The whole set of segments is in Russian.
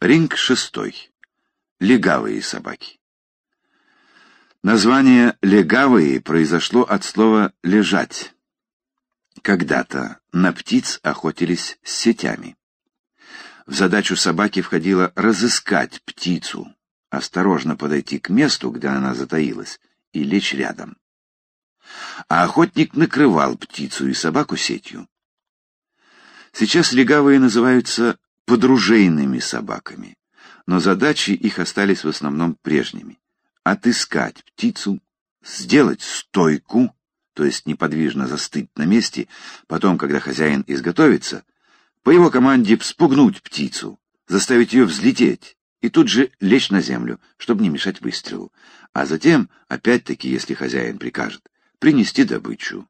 Ринг шестой. Легавые собаки. Название «легавые» произошло от слова «лежать». Когда-то на птиц охотились с сетями. В задачу собаки входило разыскать птицу, осторожно подойти к месту, где она затаилась, и лечь рядом. А охотник накрывал птицу и собаку сетью. Сейчас легавые называются подружейными собаками, но задачи их остались в основном прежними. Отыскать птицу, сделать стойку, то есть неподвижно застыть на месте, потом, когда хозяин изготовится, по его команде вспугнуть птицу, заставить ее взлететь и тут же лечь на землю, чтобы не мешать выстрелу, а затем, опять-таки, если хозяин прикажет, принести добычу.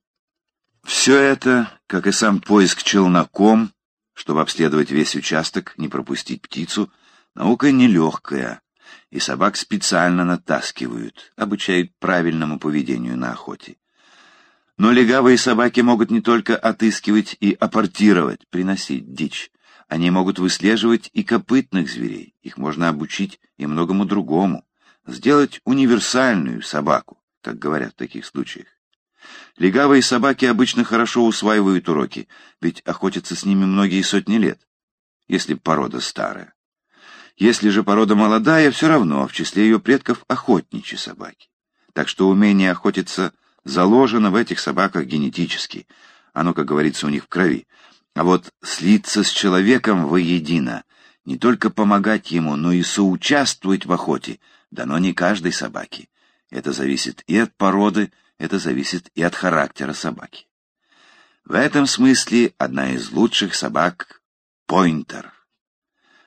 Все это, как и сам поиск челноком, чтобы обследовать весь участок, не пропустить птицу, наука нелегкая, и собак специально натаскивают, обучают правильному поведению на охоте. Но легавые собаки могут не только отыскивать и апортировать, приносить дичь. Они могут выслеживать и копытных зверей. Их можно обучить и многому другому. Сделать универсальную собаку, как говорят в таких случаях. Легавые собаки обычно хорошо усваивают уроки, ведь охотятся с ними многие сотни лет, если порода старая. Если же порода молодая, все равно в числе ее предков охотничьи собаки. Так что умение охотиться заложено в этих собаках генетически. Оно, как говорится, у них в крови. А вот слиться с человеком воедино, не только помогать ему, но и соучаствовать в охоте, дано не каждой собаке. Это зависит и от породы, это зависит и от характера собаки. В этом смысле одна из лучших собак — пойнтер,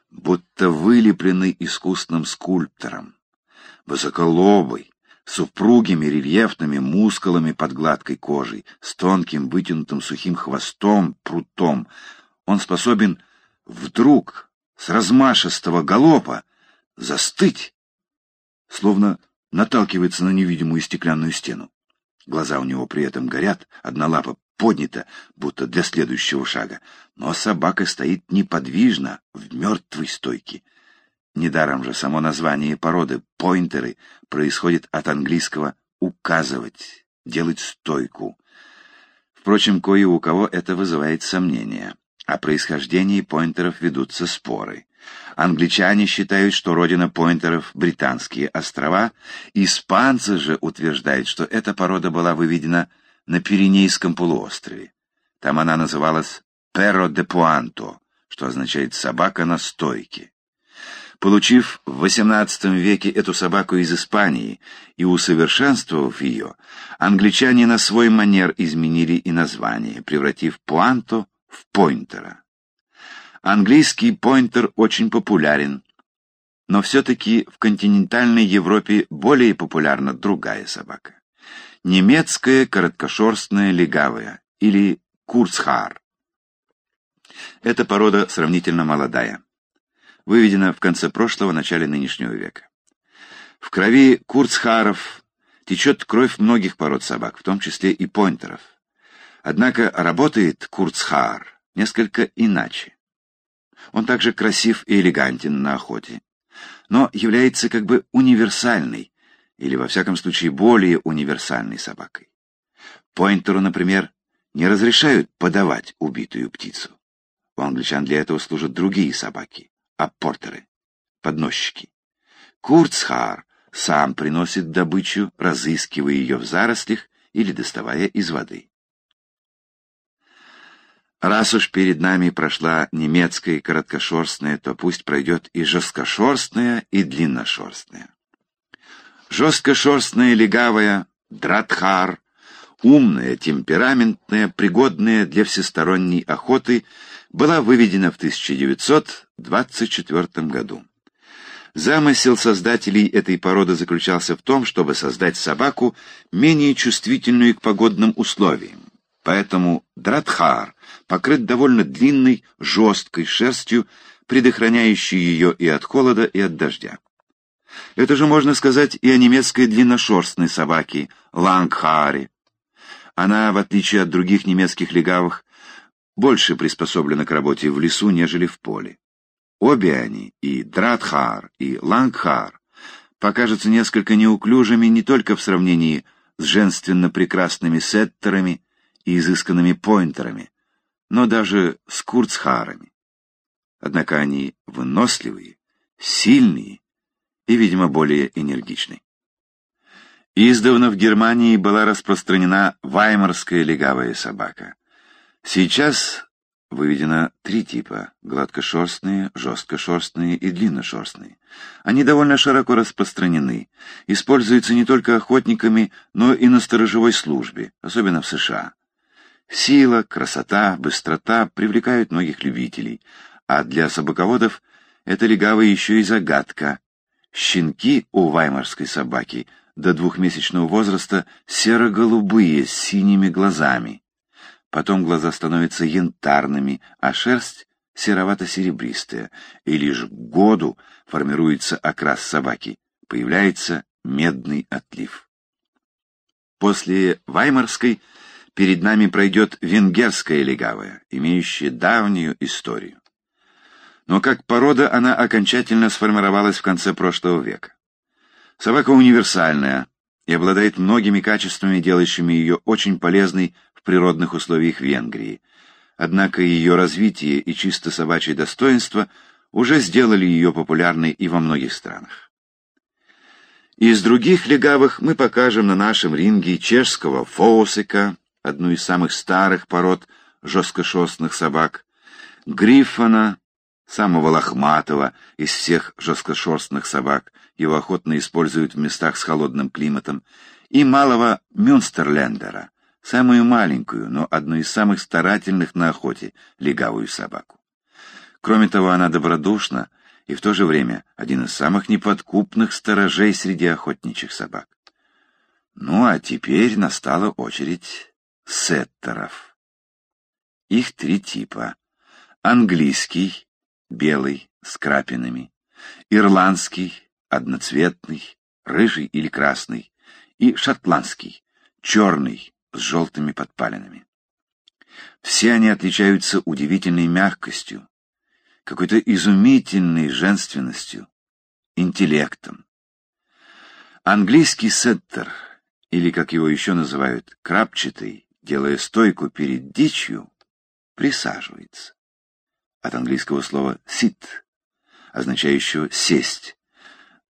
будто вылепленный искусным скульптором, высоколобый, с упругими рельефными мускулами под гладкой кожей, с тонким вытянутым сухим хвостом, прутом. Он способен вдруг с размашистого галопа застыть, словно наталкивается на невидимую стеклянную стену. Глаза у него при этом горят, одна лапа поднята, будто для следующего шага, но собака стоит неподвижно, в мертвой стойке. Недаром же само название породы «пойнтеры» происходит от английского «указывать», «делать стойку». Впрочем, кое у кого это вызывает сомнения. О происхождении пойнтеров ведутся споры. Англичане считают, что родина пойнтеров — британские острова, испанцы же утверждают, что эта порода была выведена на Пиренейском полуострове. Там она называлась «перо де пуанто», что означает «собака на стойке». Получив в XVIII веке эту собаку из Испании и усовершенствовав ее, англичане на свой манер изменили и название, превратив пуанто в пойнтера. Английский пойнтер очень популярен, но все-таки в континентальной Европе более популярна другая собака. Немецкая короткошерстная легавая или курцхар. Эта порода сравнительно молодая. Выведена в конце прошлого, начале нынешнего века. В крови курцхаров течет кровь многих пород собак, в том числе и пойнтеров. Однако работает курцхар несколько иначе. Он также красив и элегантен на охоте, но является как бы универсальной, или во всяком случае более универсальной собакой. Пойнтеру, например, не разрешают подавать убитую птицу. У англичан для этого служат другие собаки, аппортеры, подносчики. Курцхар сам приносит добычу, разыскивая ее в зарослях или доставая из воды. Раз уж перед нами прошла немецкая короткошерстная, то пусть пройдет и жесткошерстная, и длинношерстная. Жесткошерстная легавая, дратхар, умная, темпераментная, пригодная для всесторонней охоты, была выведена в 1924 году. Замысел создателей этой породы заключался в том, чтобы создать собаку, менее чувствительную к погодным условиям. Поэтому дратхар покрыт довольно длинной, жесткой шерстью, предохраняющей ее и от холода, и от дождя. Это же можно сказать и о немецкой длинношерстной собаке Лангхаре. Она, в отличие от других немецких легавых, больше приспособлена к работе в лесу, нежели в поле. Обе они, и Дратхар, и Лангхар, покажутся несколько неуклюжими не только в сравнении с женственно прекрасными сеттерами и изысканными пойнтерами, но даже с курцхарами. Однако они выносливые, сильные и, видимо, более энергичны. Издавна в Германии была распространена ваймарская легавая собака. Сейчас выведено три типа — гладкошерстные, жесткошерстные и длинношерстные. Они довольно широко распространены, используются не только охотниками, но и на сторожевой службе, особенно в США. Сила, красота, быстрота привлекают многих любителей, а для собаководов это легавая еще и загадка. Щенки у ваймарской собаки до двухмесячного возраста серо-голубые с синими глазами. Потом глаза становятся янтарными, а шерсть серовато-серебристая, и лишь к году формируется окрас собаки, появляется медный отлив. После ваймарской перед нами пройдет венгерская легавая, имеющая давнюю историю. Но как порода она окончательно сформировалась в конце прошлого века. Собака универсальная и обладает многими качествами, делающими ее очень полезной в природных условиях Венгрии. Однако ее развитие и чисто собачье достоинство уже сделали ее популярной и во многих странах. Из других легавых мы покажем на нашем ринге чешского фоусика, одну из самых старых пород жесткошерстных собак, гриффона, самого лохматого из всех жесткошерстных собак, его охотно используют в местах с холодным климатом, и малого мюнстерлендера, самую маленькую, но одну из самых старательных на охоте легавую собаку. Кроме того, она добродушна и в то же время один из самых неподкупных сторожей среди охотничьих собак. Ну а теперь настала очередь сеттеров. Их три типа. Английский, белый, с крапинами, ирландский, одноцветный, рыжий или красный, и шотландский, черный, с желтыми подпалинами. Все они отличаются удивительной мягкостью, какой-то изумительной женственностью, интеллектом. Английский сеттер, или, как его еще называют, крапчатый, делая стойку перед дичью, присаживается. От английского слова «sit», означающего «сесть»,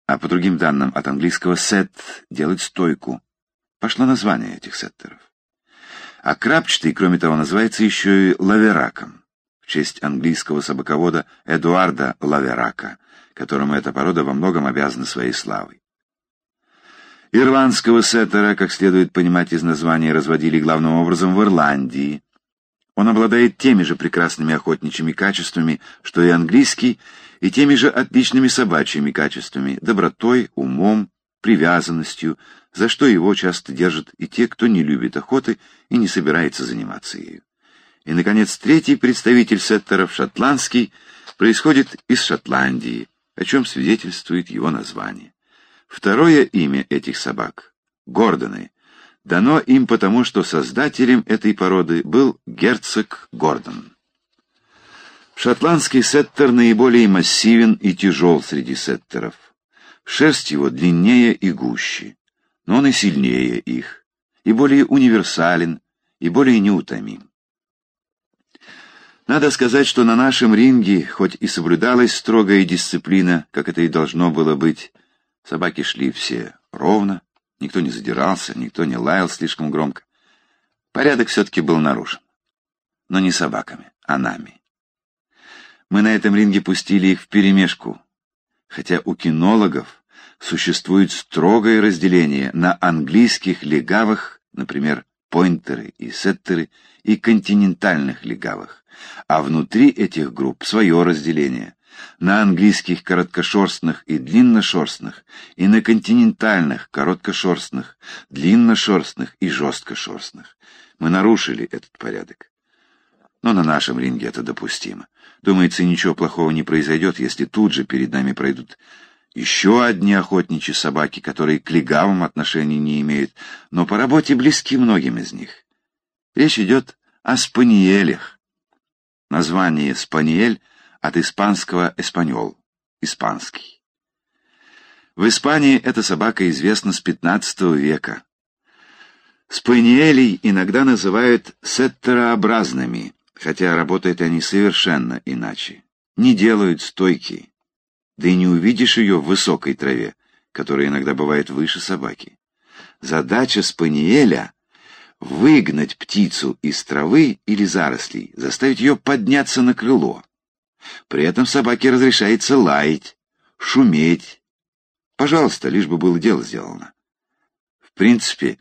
а по другим данным от английского «set» — делать стойку. Пошло название этих сеттеров. А крапчатый, кроме того, называется еще и лавераком, в честь английского собаковода Эдуарда Лаверака, которому эта порода во многом обязана своей славой. Ирландского сеттера, как следует понимать из названия, разводили главным образом в Ирландии. Он обладает теми же прекрасными охотничьими качествами, что и английский, и теми же отличными собачьими качествами, добротой, умом, привязанностью, за что его часто держат и те, кто не любит охоты и не собирается заниматься ею. И, наконец, третий представитель сеттеров, шотландский, происходит из Шотландии, о чем свидетельствует его название. Второе имя этих собак — Гордоны — дано им потому, что создателем этой породы был герцог Гордон. Шотландский сеттер наиболее массивен и тяжел среди сеттеров. Шерсть его длиннее и гуще, но он и сильнее их, и более универсален, и более неутомим. Надо сказать, что на нашем ринге, хоть и соблюдалась строгая дисциплина, как это и должно было быть, Собаки шли все ровно, никто не задирался, никто не лаял слишком громко. Порядок все-таки был нарушен. Но не собаками, а нами. Мы на этом ринге пустили их вперемешку, хотя у кинологов существует строгое разделение на английских легавых, например, пойнтеры и сеттеры, и континентальных легавых, а внутри этих групп свое разделение на английских короткошерстных и длинношерстных, и на континентальных короткошерстных, длинношерстных и жесткошерстных. Мы нарушили этот порядок. Но на нашем ринге это допустимо. Думается, ничего плохого не произойдет, если тут же перед нами пройдут еще одни охотничьи собаки, которые к легавым отношений не имеют, но по работе близки многим из них. Речь идет о спаниелях. Название «спаниель» от испанского «эспаньол» — испанский. В Испании эта собака известна с XV века. Спаниелей иногда называют сеттерообразными, хотя работают они совершенно иначе. Не делают стойки, да и не увидишь ее в высокой траве, которая иногда бывает выше собаки. Задача спаниеля — выгнать птицу из травы или зарослей, заставить ее подняться на крыло. При этом собаке разрешается лаять, шуметь. Пожалуйста, лишь бы было дело сделано. В принципе,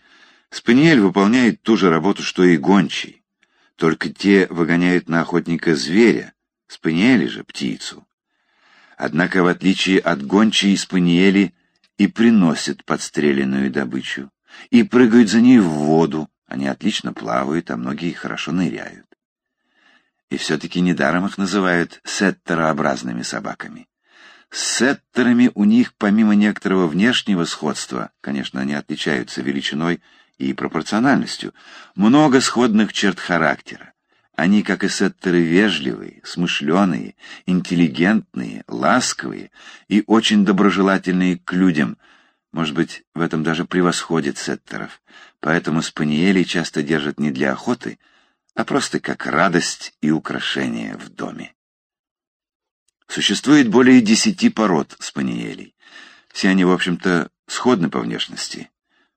спаниель выполняет ту же работу, что и гончий. Только те выгоняют на охотника зверя, спаниели же птицу. Однако, в отличие от гончей, спаниели и приносят подстреленную добычу, и прыгают за ней в воду. Они отлично плавают, а многие хорошо ныряют. И все-таки недаром их называют сеттерообразными собаками. С сеттерами у них, помимо некоторого внешнего сходства, конечно, они отличаются величиной и пропорциональностью, много сходных черт характера. Они, как и сеттеры, вежливые, смышленые, интеллигентные, ласковые и очень доброжелательные к людям. Может быть, в этом даже превосходит сеттеров. Поэтому спаниелей часто держат не для охоты, а просто как радость и украшение в доме. Существует более десяти пород спаниелей. Все они, в общем-то, сходны по внешности.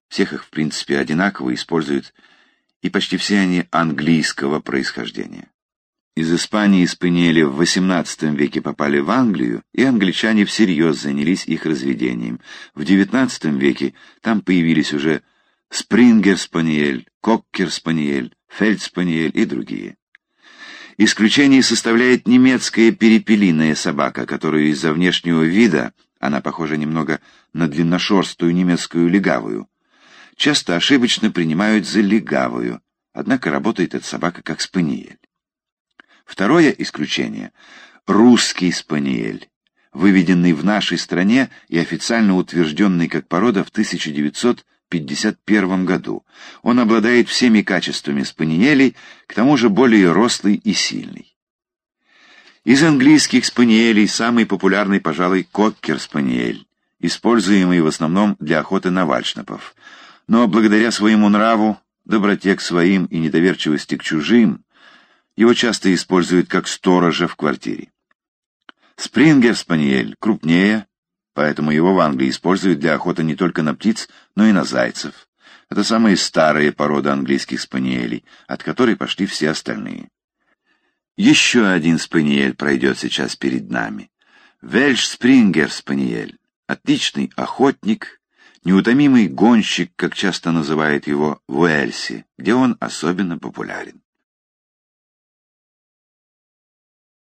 Всех их, в принципе, одинаково используют и почти все они английского происхождения. Из Испании спаниели в XVIII веке попали в Англию, и англичане всерьез занялись их разведением. В XIX веке там появились уже спрингер-спаниель, коккер-спаниель, фельдспаниель и другие. Исключение составляет немецкая перепелиная собака, которую из-за внешнего вида, она похожа немного на длинношерстую немецкую легавую, часто ошибочно принимают за легавую, однако работает эта собака как спаниель. Второе исключение — русский спаниель, выведенный в нашей стране и официально утвержденный как порода в 1951 году. Он обладает всеми качествами спаниелей, к тому же более рослый и сильный. Из английских спаниелей самый популярный, пожалуй, коккер-спаниель, используемый в основном для охоты на вальшнапов — но благодаря своему нраву, доброте к своим и недоверчивости к чужим, его часто используют как сторожа в квартире. Спрингер-спаниель крупнее, поэтому его в Англии используют для охоты не только на птиц, но и на зайцев. Это самые старые породы английских спаниелей, от которой пошли все остальные. Еще один спаниель пройдет сейчас перед нами. Вельш-спрингер-спаниель. Отличный охотник, неутомимый гонщик, как часто называют его в Уэльсе, где он особенно популярен.